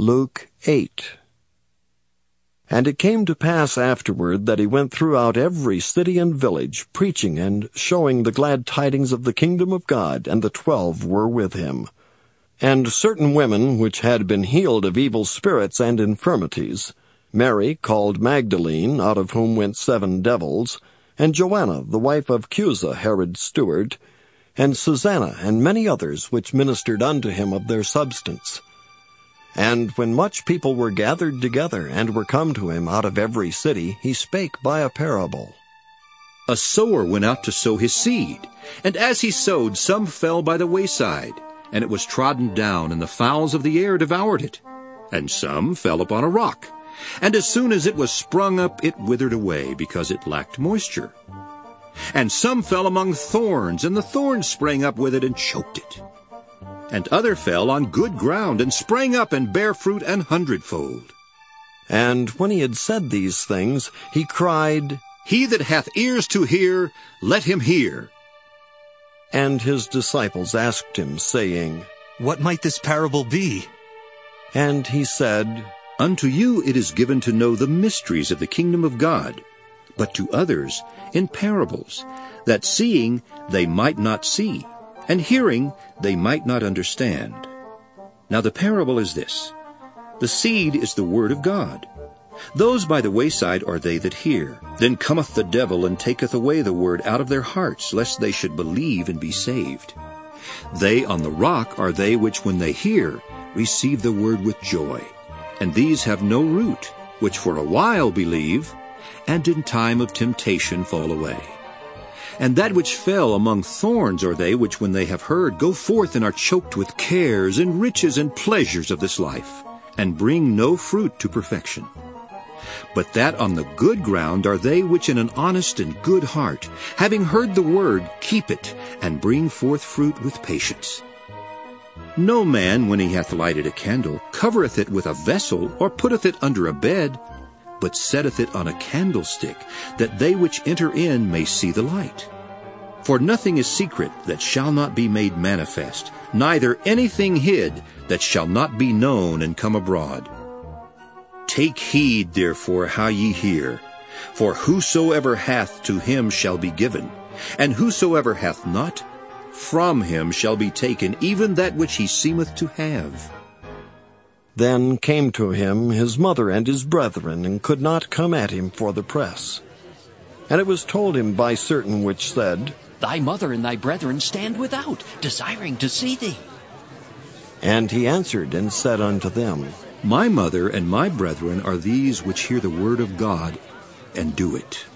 Luke 8. And it came to pass afterward that he went throughout every city and village, preaching and showing the glad tidings of the kingdom of God, and the twelve were with him. And certain women which had been healed of evil spirits and infirmities, Mary called Magdalene, out of whom went seven devils, and Joanna, the wife of Chuza, Herod's steward, and Susanna, and many others which ministered unto him of their substance. And when much people were gathered together and were come to him out of every city, he spake by a parable. A sower went out to sow his seed, and as he sowed, some fell by the wayside, and it was trodden down, and the fowls of the air devoured it. And some fell upon a rock, and as soon as it was sprung up, it withered away, because it lacked moisture. And some fell among thorns, and the thorns sprang up with it and choked it and other fell on good ground, and sprang up and bare fruit an hundredfold. And when he had said these things, he cried, He that hath ears to hear, let him hear. And his disciples asked him, saying, What might this parable be? And he said, Unto you it is given to know the mysteries of the kingdom of God, but to others in parables, that seeing they might not see, and hearing they might not understand. Now the parable is this. The seed is the word of God. Those by the wayside are they that hear. Then cometh the devil and taketh away the word out of their hearts, lest they should believe and be saved. They on the rock are they which when they hear receive the word with joy. And these have no root, which for a while believe, and in time of temptation fall away. And that which fell among thorns are they which, when they have heard, go forth and are choked with cares and riches and pleasures of this life, and bring no fruit to perfection. But that on the good ground are they which in an honest and good heart, having heard the word, keep it, and bring forth fruit with patience. No man, when he hath lighted a candle, covereth it with a vessel, or putteth it under a bed, but setteth it on a candlestick, that they which enter in may see the light. For nothing is secret that shall not be made manifest, neither anything hid that shall not be known and come abroad. Take heed, therefore, how ye hear. For whosoever hath, to him shall be given, and whosoever hath not, from him shall be taken even that which he seemeth to have. Then came to him his mother and his brethren, and could not come at him for the press. And it was told him by certain which said, Thy mother and thy brethren stand without, desiring to see thee. And he answered and said unto them, My mother and my brethren are these which hear the word of God and do it.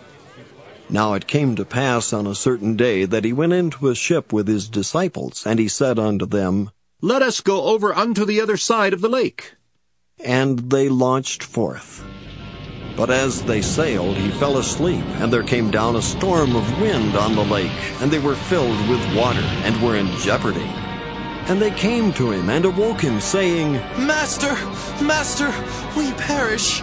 Now it came to pass on a certain day that he went into a ship with his disciples, and he said unto them, let us go over unto the other side of the lake. And they launched forth. But as they sailed, he fell asleep, and there came down a storm of wind on the lake, and they were filled with water, and were in jeopardy. And they came to him, and awoke him, saying, Master, Master, we perish.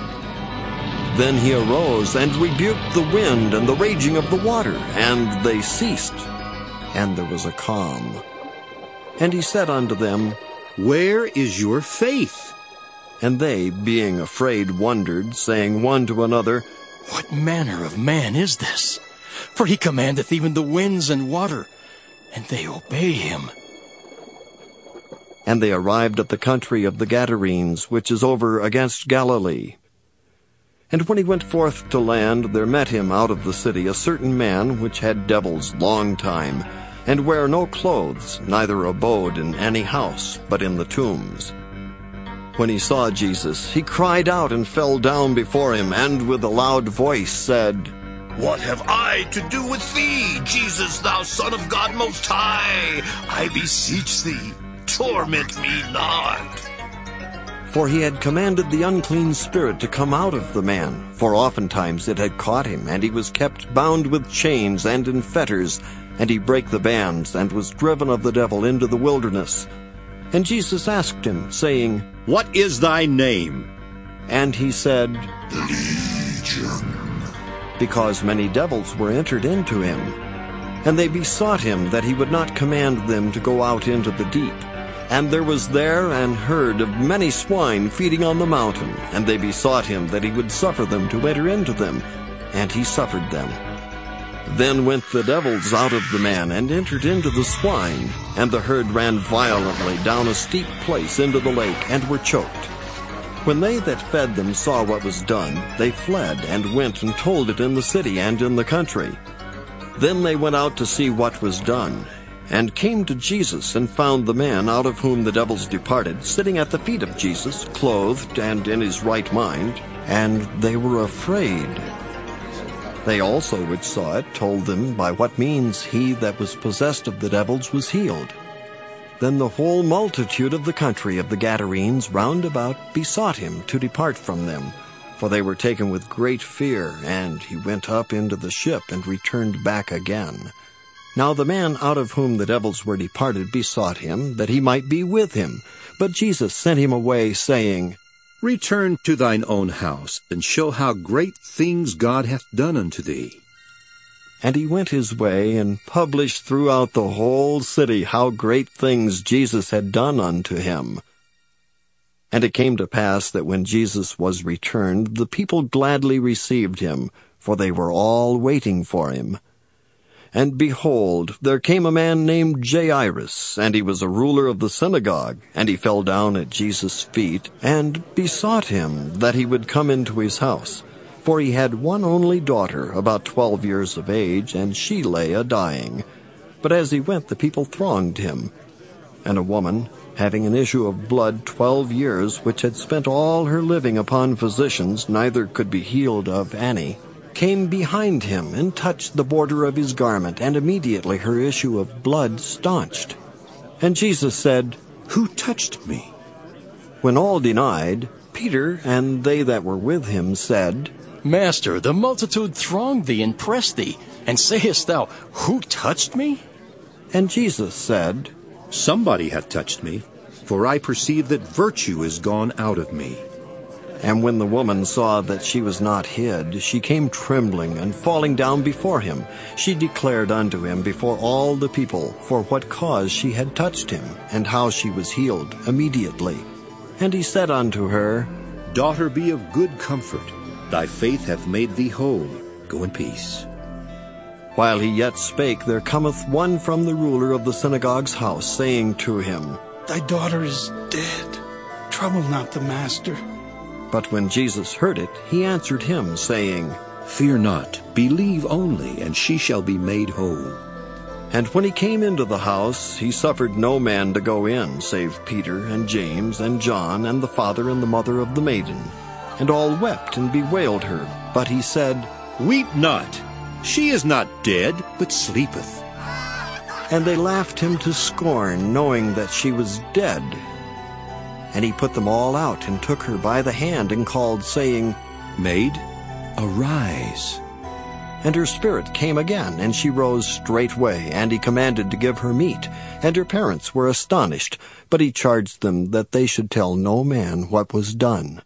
Then he arose, and rebuked the wind and the raging of the water, and they ceased, and there was a calm. And he said unto them, Where is your faith? And they, being afraid, wondered, saying one to another, What manner of man is this? For he commandeth even the winds and water, and they obey him. And they arrived at the country of the Gadarenes, which is over against Galilee. And when he went forth to land, there met him out of the city a certain man which had devils long time, and wear no clothes, neither abode in any house, but in the tombs. When he saw Jesus, he cried out and fell down before him, and with a loud voice said, What have I to do with thee, Jesus, thou Son of God Most High? I beseech thee, torment me not. For he had commanded the unclean spirit to come out of the man, for oftentimes it had caught him, and he was kept bound with chains and in fetters, and he brake the bands, and was driven of the devil into the wilderness. And Jesus asked him, saying, What is thy name? And he said, Legion. Because many devils were entered into him. And they besought him that he would not command them to go out into the deep. And there was there an herd of many swine feeding on the mountain, and they besought him that he would suffer them to enter into them. And he suffered them. Then went the devils out of the man, and entered into the swine, and the herd ran violently down a steep place into the lake, and were choked. When they that fed them saw what was done, they fled, and went and told it in the city and in the country. Then they went out to see what was done, and came to Jesus and found the man out of whom the devils departed sitting at the feet of Jesus, clothed and in his right mind, and they were afraid. They also which saw it told them by what means he that was possessed of the devils was healed. Then the whole multitude of the country of the Gadarenes round about besought him to depart from them, for they were taken with great fear, and he went up into the ship and returned back again. Now the man out of whom the devils were departed besought him that he might be with him. But Jesus sent him away, saying, Return to thine own house, and show how great things God hath done unto thee. And he went his way, and published throughout the whole city how great things Jesus had done unto him. And it came to pass that when Jesus was returned, the people gladly received him, for they were all waiting for him. And behold, there came a man named Jairus, and he was a ruler of the synagogue, and he fell down at Jesus' feet, and besought him that he would come into his house. For he had one only daughter, about twelve years of age, and she lay a dying. But as he went, the people thronged him. And a woman, having an issue of blood twelve years, which had spent all her living upon physicians, neither could be healed of any, came behind him and touched the border of his garment, and immediately her issue of blood staunched. And Jesus said, Who touched me? When all denied, Peter and they that were with him said, Master, the multitude thronged thee and pressed thee, and sayest thou, Who touched me? And Jesus said, Somebody hath touched me, for I perceive that virtue is gone out of me. And when the woman saw that she was not hid, she came trembling and falling down before him. She declared unto him before all the people for what cause she had touched him, and how she was healed immediately. And he said unto her, Daughter, be of good comfort. Thy faith hath made thee whole. Go in peace. While he yet spake, there cometh one from the ruler of the synagogue's house, saying to him, Thy daughter is dead. Trouble not the master. But when Jesus heard it, he answered him, saying, Fear not, believe only, and she shall be made whole. And when he came into the house, he suffered no man to go in, save Peter and James and John and the father and the mother of the maiden. And all wept and bewailed her. But he said, Weep not. She is not dead, but sleepeth. And they laughed him to scorn, knowing that she was dead. And he put them all out, and took her by the hand, and called, saying, Maid, arise. And her spirit came again, and she rose straightway, and he commanded to give her meat. And her parents were astonished, but he charged them that they should tell no man what was done.